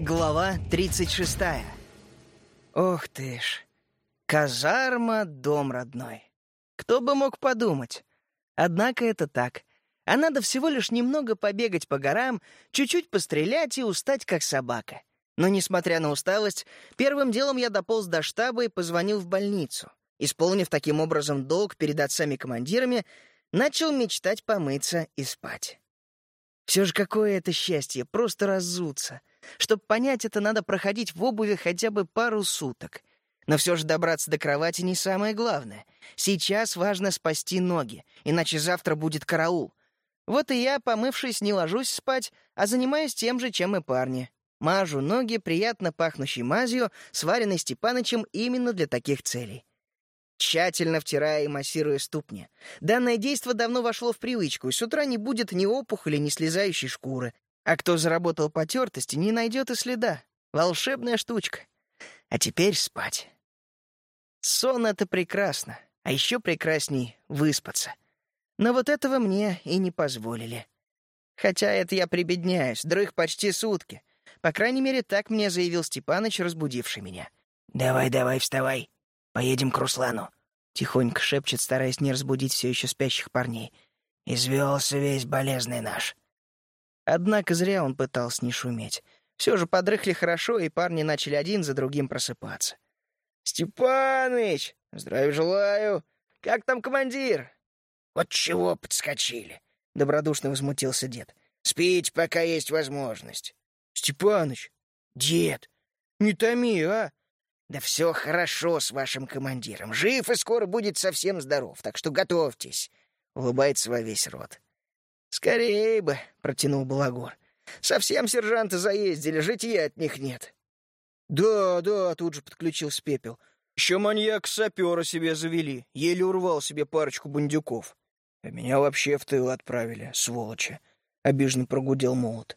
Глава 36. Ох ты ж. Казарма — дом родной. Кто бы мог подумать. Однако это так. А надо всего лишь немного побегать по горам, чуть-чуть пострелять и устать, как собака. Но, несмотря на усталость, первым делом я дополз до штаба и позвонил в больницу. Исполнив таким образом долг перед отцами-командирами, начал мечтать помыться и спать. Все же какое это счастье, просто разуться. Чтобы понять это, надо проходить в обуви хотя бы пару суток. Но все же добраться до кровати не самое главное. Сейчас важно спасти ноги, иначе завтра будет караул. Вот и я, помывшись, не ложусь спать, а занимаюсь тем же, чем и парни. Мажу ноги приятно пахнущей мазью, сваренной Степанычем именно для таких целей. Тщательно втирая и массируя ступни. Данное действо давно вошло в привычку, и с утра не будет ни опухоли, ни слезающей шкуры. А кто заработал потертости, не найдет и следа. Волшебная штучка. А теперь спать. Сон — это прекрасно. А еще прекрасней — выспаться. Но вот этого мне и не позволили. Хотя это я прибедняюсь, дрых почти сутки. По крайней мере, так мне заявил Степаныч, разбудивший меня. «Давай, давай, вставай. Поедем к Руслану», — тихонько шепчет, стараясь не разбудить все еще спящих парней. «Извелся весь болезный наш. Однако зря он пытался не шуметь. Все же подрыхли хорошо, и парни начали один за другим просыпаться. «Степаныч! Здравия желаю! Как там командир?» «Вот чего подскочили?» — добродушно возмутился дед. «Спите, пока есть возможность». «Степаныч! Дед! Не томи, а!» «Да все хорошо с вашим командиром. Жив и скоро будет совсем здоров, так что готовьтесь», — улыбается во весь рот. «Скорее бы», — протянул Балагор. «Совсем сержанты заездили, житья от них нет». «Да, да», — тут же подключился Пепел. «Еще маньяк-сапера себе завели, еле урвал себе парочку бандюков. А меня вообще в тыл отправили, сволочи», — обиженно прогудел молот.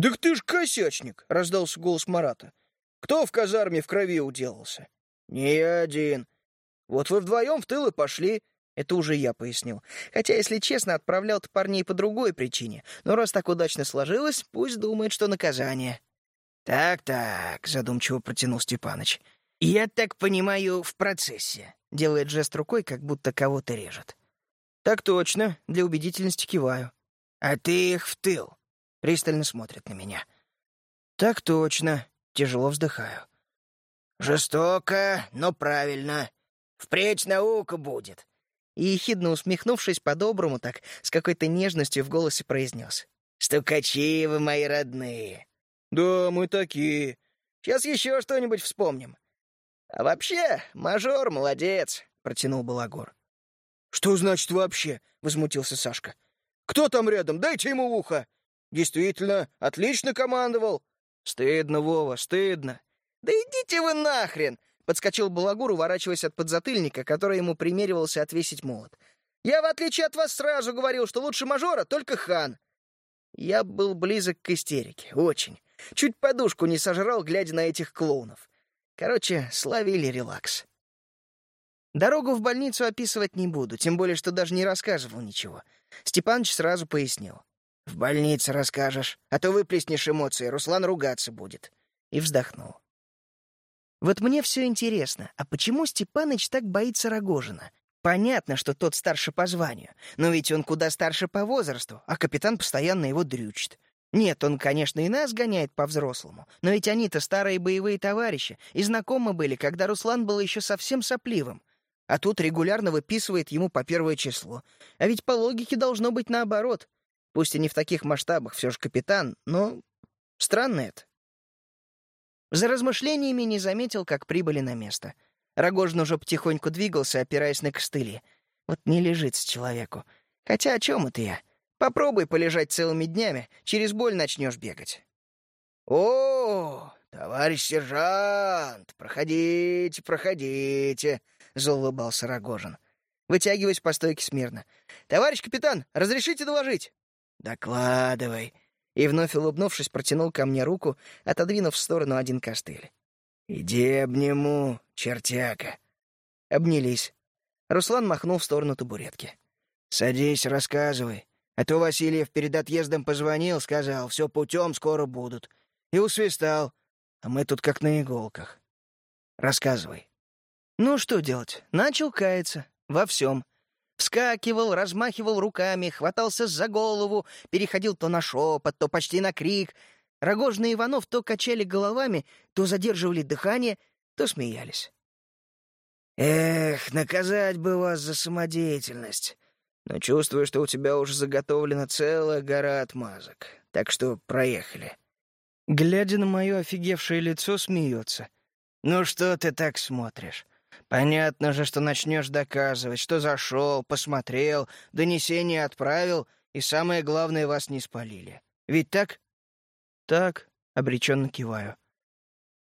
«Так ты ж косячник!» — раздался голос Марата. «Кто в казарме в крови уделался?» «Не один. Вот вы вдвоем в тыл и пошли, это уже я пояснил. Хотя, если честно, отправлял-то парней по другой причине. Но раз так удачно сложилось, пусть думает, что наказание. «Так-так», — задумчиво протянул Степаныч. «Я так понимаю, в процессе». Делает жест рукой, как будто кого-то режет. «Так точно», — для убедительности киваю. «А ты их в тыл?» — пристально смотрит на меня. «Так точно», — тяжело вздыхаю. «Жестоко, но правильно. Впредь наука будет и, ехидно усмехнувшись по-доброму так, с какой-то нежностью в голосе произнес. «Стукачи вы мои родные!» «Да, мы такие. Сейчас еще что-нибудь вспомним». «А вообще, мажор молодец», — протянул Балагор. «Что значит «вообще»?» — возмутился Сашка. «Кто там рядом? Дайте ему ухо!» «Действительно, отлично командовал!» «Стыдно, Вова, стыдно!» «Да идите вы нахрен!» Подскочил Балагур, уворачиваясь от подзатыльника, который ему примеривался отвесить молот. «Я, в отличие от вас, сразу говорил, что лучше мажора только хан». Я был близок к истерике, очень. Чуть подушку не сожрал, глядя на этих клоунов. Короче, словили релакс. Дорогу в больницу описывать не буду, тем более, что даже не рассказывал ничего. Степаныч сразу пояснил. «В больнице расскажешь, а то выплеснешь эмоции, Руслан ругаться будет». И вздохнул. Вот мне все интересно, а почему Степаныч так боится Рогожина? Понятно, что тот старше по званию, но ведь он куда старше по возрасту, а капитан постоянно его дрючит. Нет, он, конечно, и нас гоняет по-взрослому, но ведь они-то старые боевые товарищи и знакомы были, когда Руслан был еще совсем сопливым. А тут регулярно выписывает ему по первое число. А ведь по логике должно быть наоборот. Пусть и не в таких масштабах, все же капитан, но странно это. За размышлениями не заметил, как прибыли на место. Рогожин уже потихоньку двигался, опираясь на костыли. Вот не лежит с человеку. Хотя о чем это я? Попробуй полежать целыми днями, через боль начнешь бегать. «О, товарищ сержант, проходите, проходите», — заулыбался Рогожин. Вытягиваясь по стойке смирно. «Товарищ капитан, разрешите доложить?» «Докладывай», и, вновь улыбнувшись, протянул ко мне руку, отодвинув в сторону один костыль. «Иди обниму, чертяка». Обнялись. Руслан махнул в сторону табуретки. «Садись, рассказывай. А то Васильев перед отъездом позвонил, сказал, все путем скоро будут. и усвистал. А мы тут как на иголках. Рассказывай. Ну, что делать? Начал каяться. Во всем. Вскакивал, размахивал руками, хватался за голову, переходил то на шепот, то почти на крик. Рогожин и Иванов то качали головами, то задерживали дыхание, то смеялись. «Эх, наказать бы вас за самодеятельность. Но чувствую, что у тебя уже заготовлена целая гора отмазок. Так что проехали». Глядя на мое офигевшее лицо, смеется. «Ну что ты так смотришь? Понятно же, что начнешь доказывать, что зашел, посмотрел, донесение отправил, и самое главное, вас не спалили. Ведь так? Так, обреченно киваю.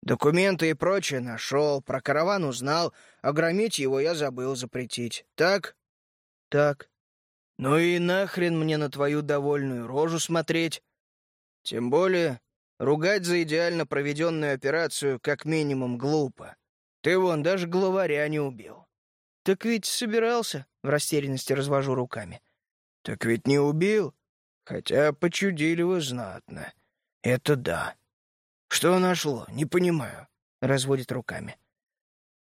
Документы и прочее нашел, про караван узнал, а его я забыл запретить. Так? Так. Ну и нахрен мне на твою довольную рожу смотреть? Тем более, ругать за идеально проведенную операцию как минимум глупо. Ты вон даже главаря не убил. Так ведь собирался, в растерянности развожу руками. Так ведь не убил, хотя почудили вы знатно. Это да. Что нашло, не понимаю, разводит руками.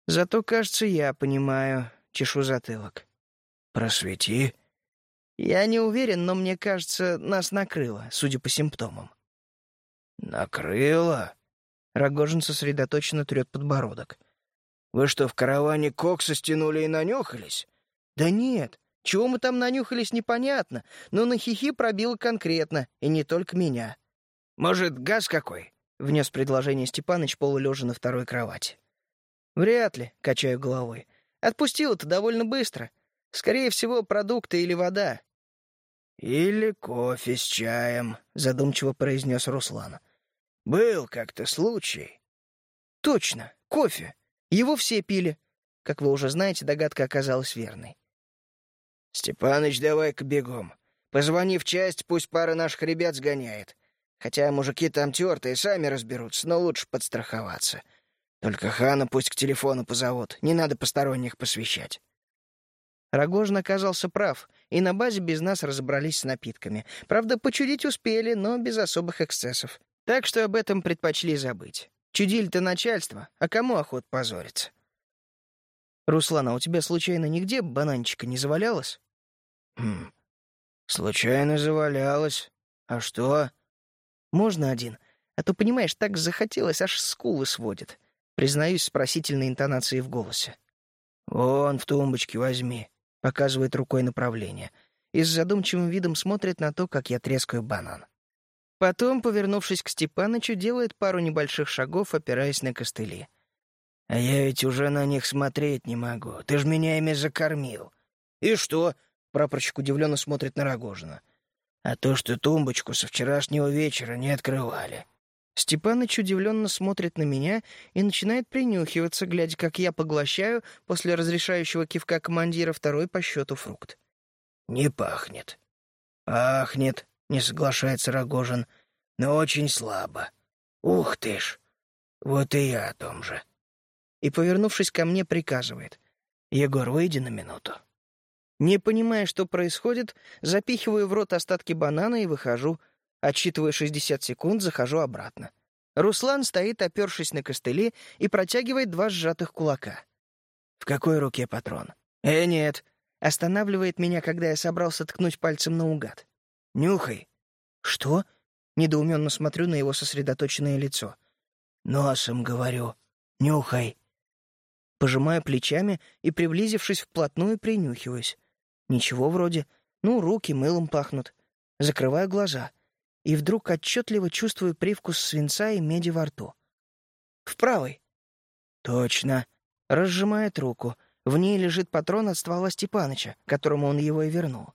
Зато, кажется, я понимаю, чешу затылок. Просвети. Я не уверен, но мне кажется, нас накрыло, судя по симптомам. Накрыло? Рогожин сосредоточенно трет подбородок. Вы что, в караване кокса стянули и нанюхались? Да нет, чего мы там нанюхались, непонятно, но на хихи пробило конкретно, и не только меня. Может, газ какой? Внес предложение Степаныч, полулежа на второй кровати. Вряд ли, качаю головой. Отпустил-то довольно быстро. Скорее всего, продукты или вода. «Или кофе с чаем», — задумчиво произнес Руслан. «Был как-то случай». «Точно, кофе. Его все пили. Как вы уже знаете, догадка оказалась верной. «Степаныч, давай-ка бегом. Позвони в часть, пусть пара наших ребят сгоняет. Хотя мужики там тертые, сами разберутся, но лучше подстраховаться. Только Хана пусть к телефону позовут, не надо посторонних посвящать». Рогожин оказался прав, и на базе без нас разобрались с напитками. Правда, почудить успели, но без особых эксцессов. Так что об этом предпочли забыть. Чудили-то начальство, а кому охот позориться? Руслан, а у тебя случайно нигде бананчика не завалялось? Хм, случайно завалялось. А что? Можно один? А то, понимаешь, так захотелось, аж скулы сводит. Признаюсь с просительной интонацией в голосе. «Вон, в тумбочке возьми», — показывает рукой направление. И с задумчивым видом смотрит на то, как я трескаю банан. Потом, повернувшись к Степанычу, делает пару небольших шагов, опираясь на костыли. «А я ведь уже на них смотреть не могу. Ты ж меня ими закормил». «И что?» — прапорщик удивленно смотрит на Рогожина. «А то, что тумбочку со вчерашнего вечера не открывали». Степаныч удивленно смотрит на меня и начинает принюхиваться, глядя, как я поглощаю после разрешающего кивка командира второй по счету фрукт. «Не пахнет». «Пахнет», не соглашается Рогожин, но очень слабо. Ух ты ж! Вот и я о том же. И, повернувшись ко мне, приказывает. «Егор, выйди на минуту». Не понимая, что происходит, запихиваю в рот остатки банана и выхожу. Отсчитывая 60 секунд, захожу обратно. Руслан стоит, опершись на костыли, и протягивает два сжатых кулака. «В какой руке патрон?» «Э, нет». Останавливает меня, когда я собрался ткнуть пальцем наугад. Нюхай». «Что?» — недоуменно смотрю на его сосредоточенное лицо. «Носом, говорю. Нюхай». Пожимаю плечами и, приблизившись вплотную, принюхиваюсь. Ничего вроде. Ну, руки мылом пахнут. Закрываю глаза. И вдруг отчетливо чувствую привкус свинца и меди во рту. В правой. Точно. Разжимает руку. В ней лежит патрон от ствола Степаныча, которому он его и вернул.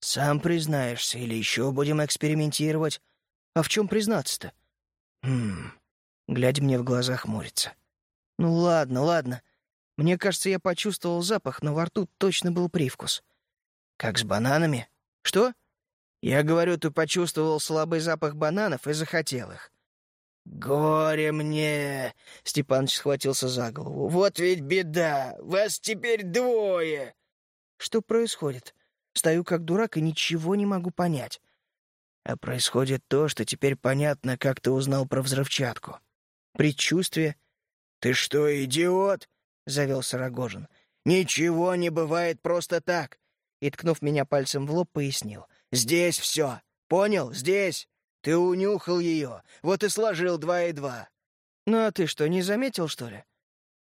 Сам признаешься или еще будем экспериментировать? А в чем признаться-то? Хм. Глядя мне в глаза, хмурится. Ну ладно, ладно. Мне кажется, я почувствовал запах, но во рту точно был привкус. Как с бананами? Что? Я говорю, ты почувствовал слабый запах бананов и захотел их. «Горе мне!» — Степаныч схватился за голову. «Вот ведь беда! Вас теперь двое!» «Что происходит?» Стою как дурак и ничего не могу понять. А происходит то, что теперь понятно, как ты узнал про взрывчатку. Предчувствие. «Ты что, идиот?» — завелся Рогожин. «Ничего не бывает просто так!» И, ткнув меня пальцем в лоб, пояснил. «Здесь все! Понял? Здесь! Ты унюхал ее, вот и сложил два и два!» «Ну а ты что, не заметил, что ли?»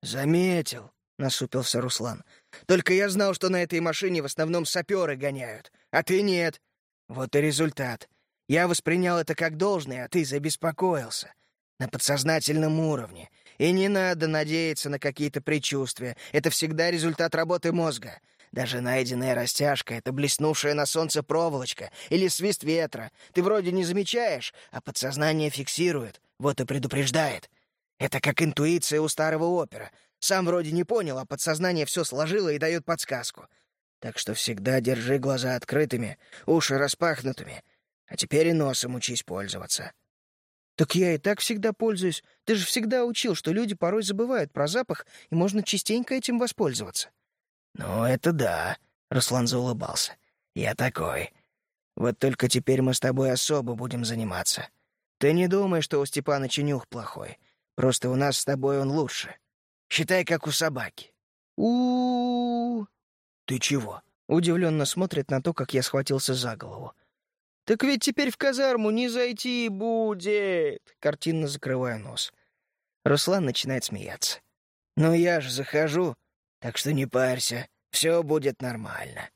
«Заметил», — насупился Руслан. «Только я знал, что на этой машине в основном саперы гоняют, а ты нет. Вот и результат. Я воспринял это как должное, а ты забеспокоился. На подсознательном уровне. И не надо надеяться на какие-то предчувствия. Это всегда результат работы мозга. Даже найденная растяжка — это блеснувшая на солнце проволочка или свист ветра. Ты вроде не замечаешь, а подсознание фиксирует, вот и предупреждает. Это как интуиция у старого опера. Сам вроде не понял, а подсознание все сложило и дает подсказку. Так что всегда держи глаза открытыми, уши распахнутыми. А теперь и носом учись пользоваться. «Так я и так всегда пользуюсь. Ты же всегда учил, что люди порой забывают про запах, и можно частенько этим воспользоваться». «Ну, это да», — Руслан заулыбался. «Я такой. Вот только теперь мы с тобой особо будем заниматься. Ты не думай, что у Степаныча нюх плохой. Просто у нас с тобой он лучше. Считай, как у собаки». У, -у, -у, «Ты чего?» — удивленно смотрит на то, как я схватился за голову. «Так ведь теперь в казарму не зайти будет!» Картинно закрывая нос. Руслан начинает смеяться. «Ну я же захожу, так что не парься, все будет нормально».